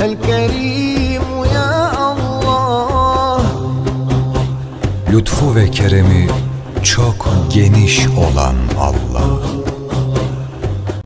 الكريم يا الله Lütfu ve keremi çok geniş olan